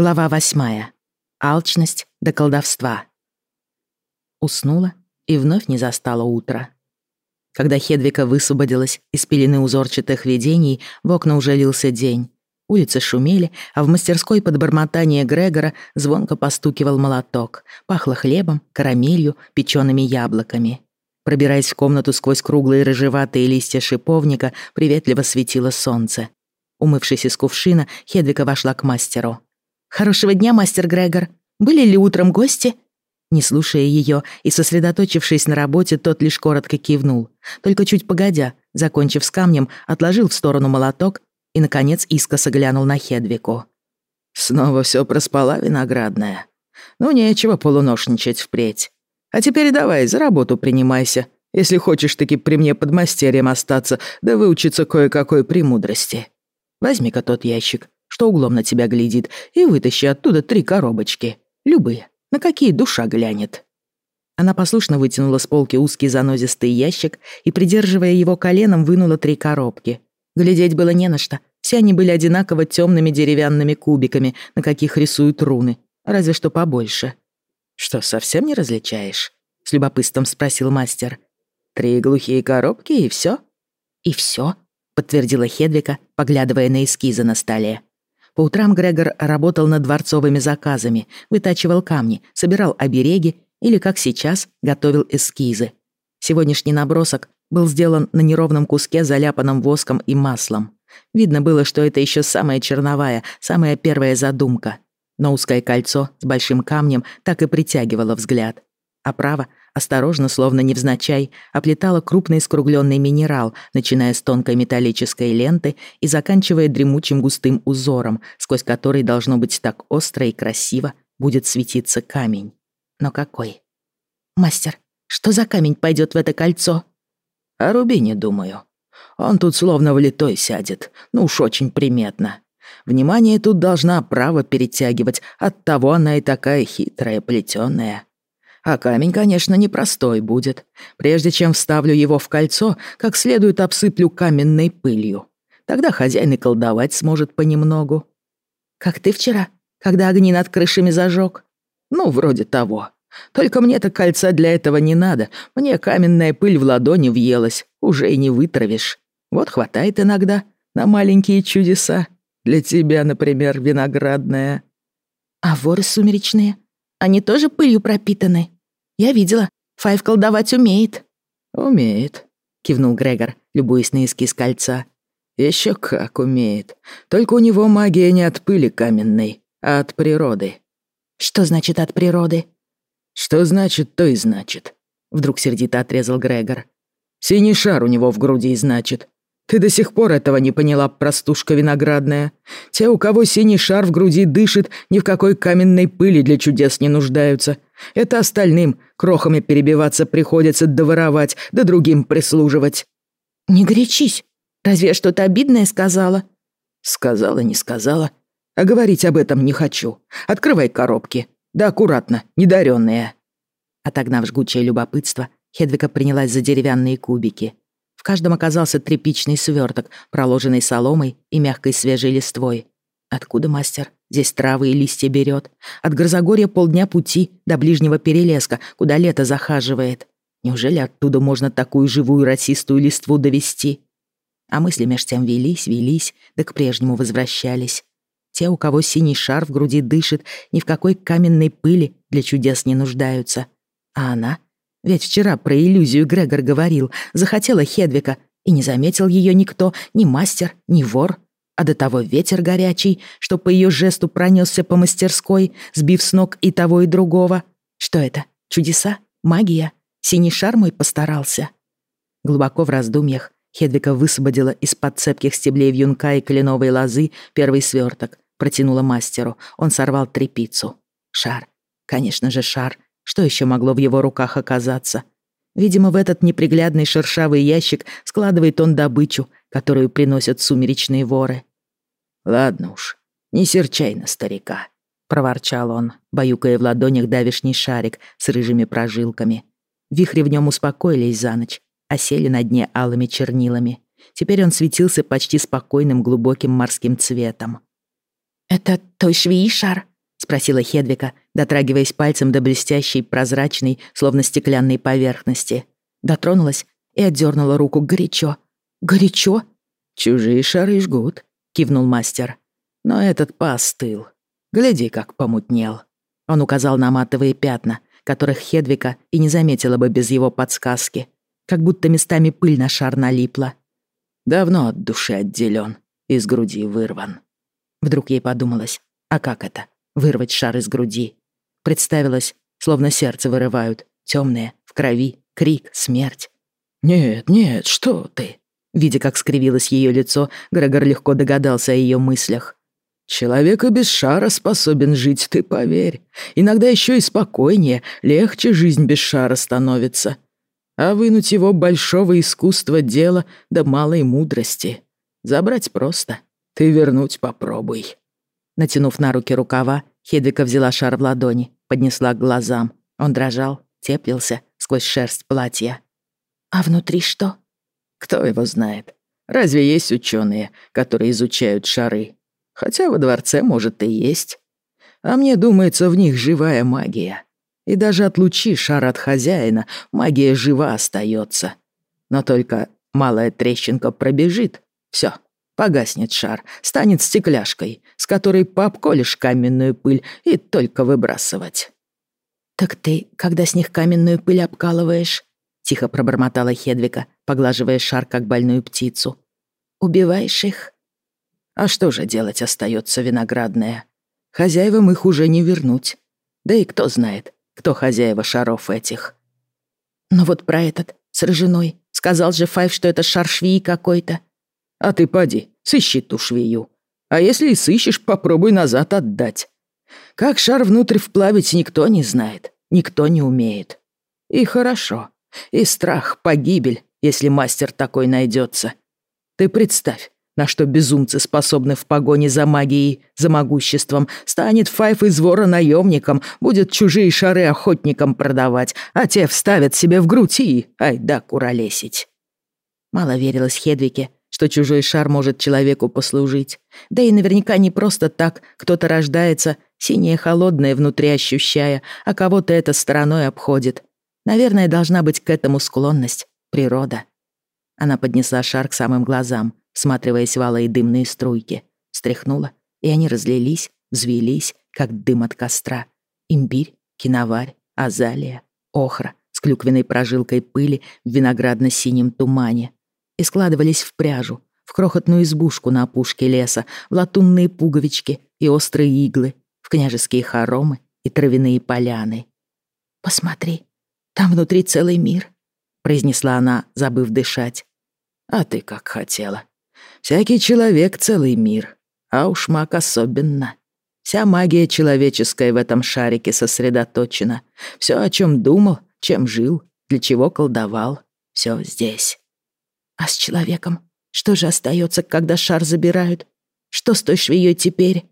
Глава восьмая. Алчность до колдовства. Уснула и вновь не застала утро. Когда Хедвика высвободилась из пелены узорчатых видений, в окна уже лился день. Улицы шумели, а в мастерской под бормотание Грегора звонко постукивал молоток. Пахло хлебом, карамелью, печеными яблоками. Пробираясь в комнату сквозь круглые рыжеватые листья шиповника, приветливо светило солнце. Умывшись из кувшина, Хедвика вошла к мастеру. «Хорошего дня, мастер Грегор. Были ли утром гости?» Не слушая ее и сосредоточившись на работе, тот лишь коротко кивнул. Только чуть погодя, закончив с камнем, отложил в сторону молоток и, наконец, искоса глянул на Хедвику. «Снова все проспала, виноградная. Ну, нечего полуношничать впредь. А теперь давай, за работу принимайся, если хочешь таки при мне под мастерьем остаться, да выучиться кое-какой премудрости. Возьми-ка тот ящик, что углом на тебя глядит, и вытащи оттуда три коробочки. Любые, на какие душа глянет». Она послушно вытянула с полки узкий занозистый ящик и, придерживая его коленом, вынула три коробки. Глядеть было не на что. Все они были одинаково темными деревянными кубиками, на каких рисуют руны, разве что побольше. «Что, совсем не различаешь?» — с любопытством спросил мастер. «Три глухие коробки и все? «И все? подтвердила Хедвика, поглядывая на эскизы на столе. По утрам Грегор работал над дворцовыми заказами, вытачивал камни, собирал обереги или, как сейчас, готовил эскизы. Сегодняшний набросок был сделан на неровном куске, заляпанном воском и маслом. Видно было, что это еще самая черновая, самая первая задумка. Но узкое кольцо с большим камнем так и притягивало взгляд. А право, осторожно, словно невзначай, оплетала крупный скругленный минерал, начиная с тонкой металлической ленты и заканчивая дремучим густым узором, сквозь который должно быть так остро и красиво будет светиться камень. Но какой? «Мастер, что за камень пойдет в это кольцо?» «О рубине, думаю. Он тут словно влитой сядет, ну уж очень приметно. Внимание тут должна право перетягивать, оттого она и такая хитрая, плетёная. А камень, конечно, непростой будет. Прежде чем вставлю его в кольцо, как следует обсыплю каменной пылью. Тогда хозяин и колдовать сможет понемногу. Как ты вчера, когда огни над крышами зажег? Ну, вроде того. Только мне-то кольца для этого не надо. Мне каменная пыль в ладони въелась. Уже и не вытравишь. Вот хватает иногда на маленькие чудеса. Для тебя, например, виноградная. А воры сумеречные? Они тоже пылью пропитаны? Я видела, Файв колдовать умеет». «Умеет», — кивнул Грегор, любуясь на эскиз кольца. Еще как умеет. Только у него магия не от пыли каменной, а от природы». «Что значит от природы?» «Что значит, то и значит», — вдруг сердито отрезал Грегор. «Синий шар у него в груди, значит. Ты до сих пор этого не поняла, простушка виноградная. Те, у кого синий шар в груди дышит, ни в какой каменной пыли для чудес не нуждаются. Это остальным крохами перебиваться приходится, доворовать, да другим прислуживать». «Не горячись. Разве я что-то обидное сказала?» «Сказала, не сказала. А говорить об этом не хочу. Открывай коробки. Да аккуратно, недаренные». Отогнав жгучее любопытство, Хедвика принялась за деревянные кубики. В каждом оказался тряпичный сверток, проложенный соломой и мягкой свежей листвой. Откуда мастер здесь травы и листья берет? От Грозогорья полдня пути до ближнего перелеска, куда лето захаживает. Неужели оттуда можно такую живую росистую листву довести? А мысли меж тем велись, велись, да к прежнему возвращались. Те, у кого синий шар в груди дышит, ни в какой каменной пыли для чудес не нуждаются. А она — ведь вчера про иллюзию Грегор говорил, захотела Хедвика, и не заметил ее никто, ни мастер, ни вор. А до того ветер горячий, что по ее жесту пронесся по мастерской, сбив с ног и того, и другого. Что это? Чудеса? Магия? Синий шар мой постарался? Глубоко в раздумьях Хедвика высвободила из-под цепких стеблей вьюнка и кленовой лозы первый сверток, протянула мастеру. Он сорвал трепицу. Шар. Конечно же, шар — что еще могло в его руках оказаться? Видимо, в этот неприглядный шершавый ящик складывает он добычу, которую приносят сумеречные воры. «Ладно уж, не серчай на старика», — проворчал он, баюкая в ладонях давишний шарик с рыжими прожилками. Вихри в нем успокоились за ночь, осели на дне алыми чернилами. Теперь он светился почти спокойным глубоким морским цветом. «Это той швеи шар?» Спросила Хедвика, дотрагиваясь пальцем до блестящей, прозрачной, словно стеклянной поверхности. Дотронулась и отдернула руку горячо. «Горячо?» «Чужие шары жгут», — кивнул мастер. «Но этот поостыл. Гляди, как помутнел». Он указал на матовые пятна, которых Хедвика и не заметила бы без его подсказки. Как будто местами пыль на шар налипла. Давно от души отделен, из груди вырван. Вдруг ей подумалось, а как это, вырвать шар из груди? Представилось, словно сердце вырывают, темное, в крови, крик, смерть. «Нет, нет, что ты?» Видя, как скривилось ее лицо, Грегор легко догадался о ее мыслях. «Человек и без шара способен жить, ты поверь. Иногда еще и спокойнее, легче жизнь без шара становится. А вынуть его большого искусства дела да малой мудрости. Забрать просто, ты вернуть попробуй». Натянув на руки рукава, Хедвика взяла шар в ладони, поднесла к глазам. Он дрожал, теплился сквозь шерсть платья. «А внутри что?» «Кто его знает? Разве есть ученые, которые изучают шары? Хотя во дворце, может, и есть. А мне думается, в них живая магия. И даже отлучи шар от хозяина, магия жива остается. Но только малая трещинка пробежит, все, Погаснет шар, станет стекляшкой, с которой пообколешь каменную пыль и только выбрасывать. «Так ты, когда с них каменную пыль обкалываешь?» — тихо пробормотала Хедвика, поглаживая шар, как больную птицу. «Убиваешь их?» «А что же делать остается виноградная? Хозяевам их уже не вернуть. Да и кто знает, кто хозяева шаров этих». «Но вот про этот, с рыжиной, сказал же Файв, что это шар швеи какой-то. А ты поди, сыщи ту швею. А если и сыщешь, попробуй назад отдать. Как шар внутрь вплавить, никто не знает, никто не умеет. И хорошо. И страх, погибель, если мастер такой найдется. Ты представь, на что безумцы способны в погоне за магией, за могуществом. Станет Файф из вора наемником, будет чужие шары охотникам продавать, а те вставят себе в грудь и, ай да, куролесить. Мало верилось Хедвике, что чужой шар может человеку послужить. Да и наверняка не просто так кто-то рождается, синее холодное внутри ощущая, а кого-то это стороной обходит. Наверное, должна быть к этому склонность, природа. Она поднесла шар к самым глазам, всматриваясь в алые дымные струйки. Стряхнула, и они разлились, взвелись, как дым от костра. Имбирь, киноварь, азалия, охра с клюквенной прожилкой пыли в виноградно-синем тумане и складывались в пряжу, в крохотную избушку на опушке леса, в латунные пуговички и острые иглы, в княжеские хоромы и травяные поляны. «Посмотри, там внутри целый мир», — произнесла она, забыв дышать. «А ты как хотела. Всякий человек — целый мир, а уж маг особенно. Вся магия человеческая в этом шарике сосредоточена. Все, о чем думал, чем жил, для чего колдовал, все здесь. А с человеком? Что же остается, когда шар забирают? Что с той швеей теперь?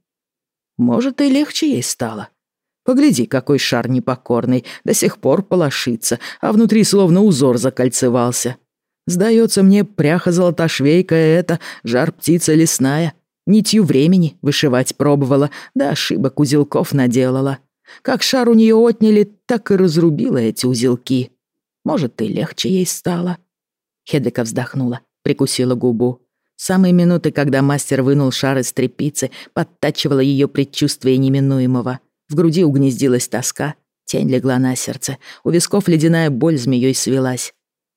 Может, и легче ей стало. Погляди, какой шар непокорный, до сих пор полошится, а внутри словно узор закольцевался. Сдается мне, пряха золотошвейка это, жар птица лесная. Нитью времени вышивать пробовала, да ошибок узелков наделала. Как шар у нее отняли, так и разрубила эти узелки. Может, и легче ей стало. Хедвика вздохнула, прикусила губу. Самые минуты, когда мастер вынул шар из трепицы, подтачивала ее предчувствие неминуемого. В груди угнездилась тоска, тень легла на сердце, у висков ледяная боль змеей свелась.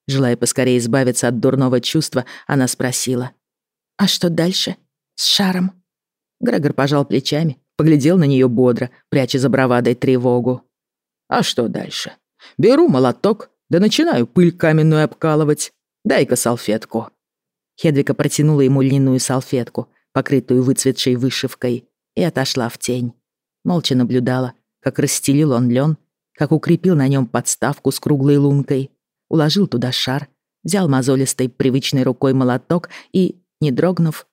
Желая поскорее избавиться от дурного чувства, она спросила. «А что дальше? С шаром?» Грегор пожал плечами, поглядел на нее бодро, пряча за бравадой тревогу. «А что дальше? Беру молоток, да начинаю пыль каменную обкалывать. Дай-ка салфетку». Хедвика протянула ему льняную салфетку, покрытую выцветшей вышивкой, и отошла в тень. Молча наблюдала, как расстелил он лен, как укрепил на нем подставку с круглой лункой, уложил туда шар, взял мозолистой привычной рукой молоток и, не дрогнув,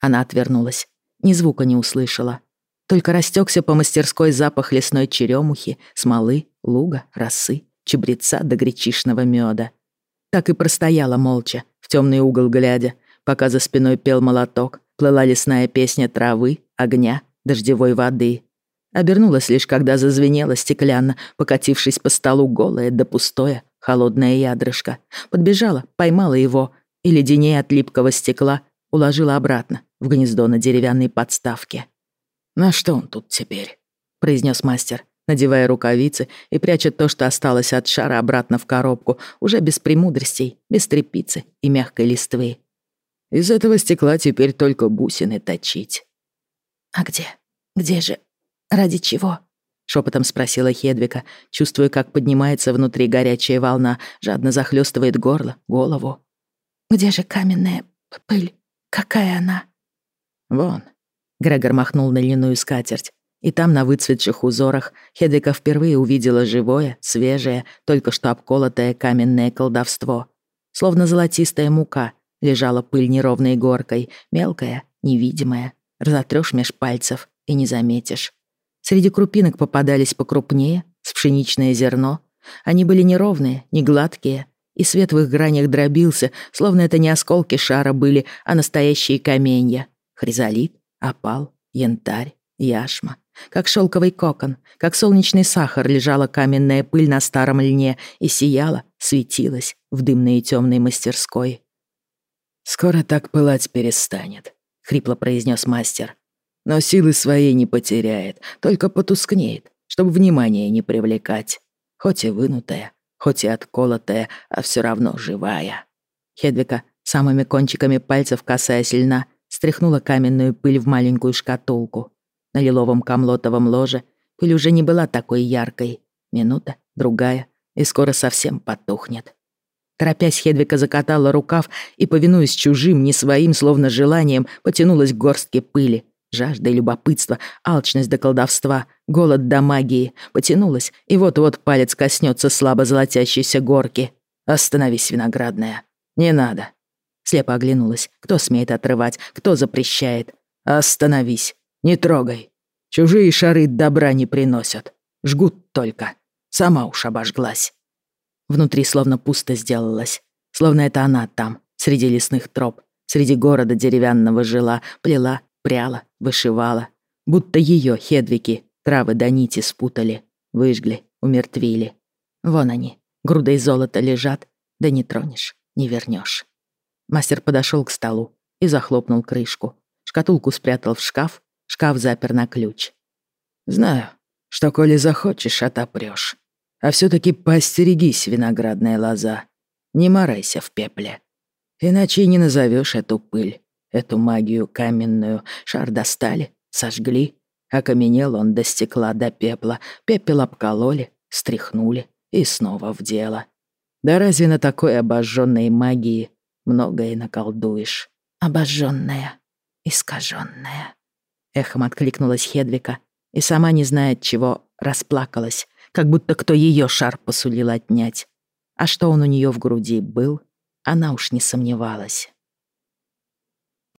она отвернулась, ни звука не услышала. Только растекся по мастерской запах лесной черемухи, смолы, луга, росы, чебреца до гречишного меда. Так и простояла молча, в темный угол глядя, пока за спиной пел молоток, плыла лесная песня травы, огня, дождевой воды. Обернулась лишь, когда зазвенела стеклянно, покатившись по столу голое да пустое, холодное ядрышко. Подбежала, поймала его и, леденее от липкого стекла, уложила обратно в гнездо на деревянной подставке. «На что он тут теперь?» — произнес мастер, надевая рукавицы и пряча то, что осталось от шара, обратно в коробку, уже без премудростей, без трепицы и мягкой листвы. Из этого стекла теперь только бусины точить. «А где? Где же? Ради чего?» — шепотом спросила Хедвика, чувствуя, как поднимается внутри горячая волна, жадно захлестывает горло, голову. «Где же каменная пыль? Какая она?» «Вон». Грегор махнул на льняную скатерть, и там на выцветших узорах Хедвика впервые увидела живое, свежее, только что обколотое каменное колдовство. Словно золотистая мука лежала пыль неровной горкой, мелкая, невидимая. Разотрёшь меж пальцев и не заметишь. Среди крупинок попадались покрупнее, с пшеничное зерно. Они были неровные, не гладкие, и свет в их гранях дробился, словно это не осколки шара были, а настоящие каменья. Хризолит, опал, янтарь, яшма. Как шелковый кокон, как солнечный сахар лежала каменная пыль на старом льне и сияла, светилась в дымной и темной мастерской. «Скоро так пылать перестанет», — хрипло произнес мастер. «Но силы своей не потеряет, только потускнеет, чтобы внимание не привлекать. Хоть и вынутая, хоть и отколотая, а все равно живая». Хедвика, самыми кончиками пальцев касаясь льна, стряхнула каменную пыль в маленькую шкатулку. На лиловом камлотовом ложе пыль уже не была такой яркой. Минута, другая, и скоро совсем потухнет. Торопясь, Хедвика закатала рукав и, повинуясь чужим, не своим, словно желанием, потянулась к горстке пыли. Жажда и любопытство, алчность до колдовства, голод до магии. Потянулась, и вот-вот палец коснется слабо золотящейся горки. «Остановись, виноградная. Не надо». Слепо оглянулась. Кто смеет отрывать, кто запрещает. «Остановись. Не трогай. Чужие шары добра не приносят. Жгут только. Сама уж обожглась». Внутри словно пусто сделалось. Словно это она там, среди лесных троп, среди города деревянного жила, плела, пряла, вышивала. Будто ее, Хедвики, травы до нити спутали, выжгли, умертвили. Вон они, грудой золота лежат, да не тронешь, не вернешь. Мастер подошел к столу и захлопнул крышку. Шкатулку спрятал в шкаф, шкаф запер на ключ. «Знаю, что коли захочешь, отопрёшь. А все-таки поостерегись, виноградная лоза. Не морайся в пепле. Иначе не назовешь эту пыль, эту магию каменную. Шар достали, сожгли. Окаменел он до стекла, до пепла. Пепел обкололи, стряхнули и снова в дело. Да разве на такой обожженной магии многое наколдуешь? Обожженная, искаженная. Эхом откликнулась Хедвика и сама не знает чего расплакалась, как будто кто ее шар посулил отнять. А что он у нее в груди был, она уж не сомневалась.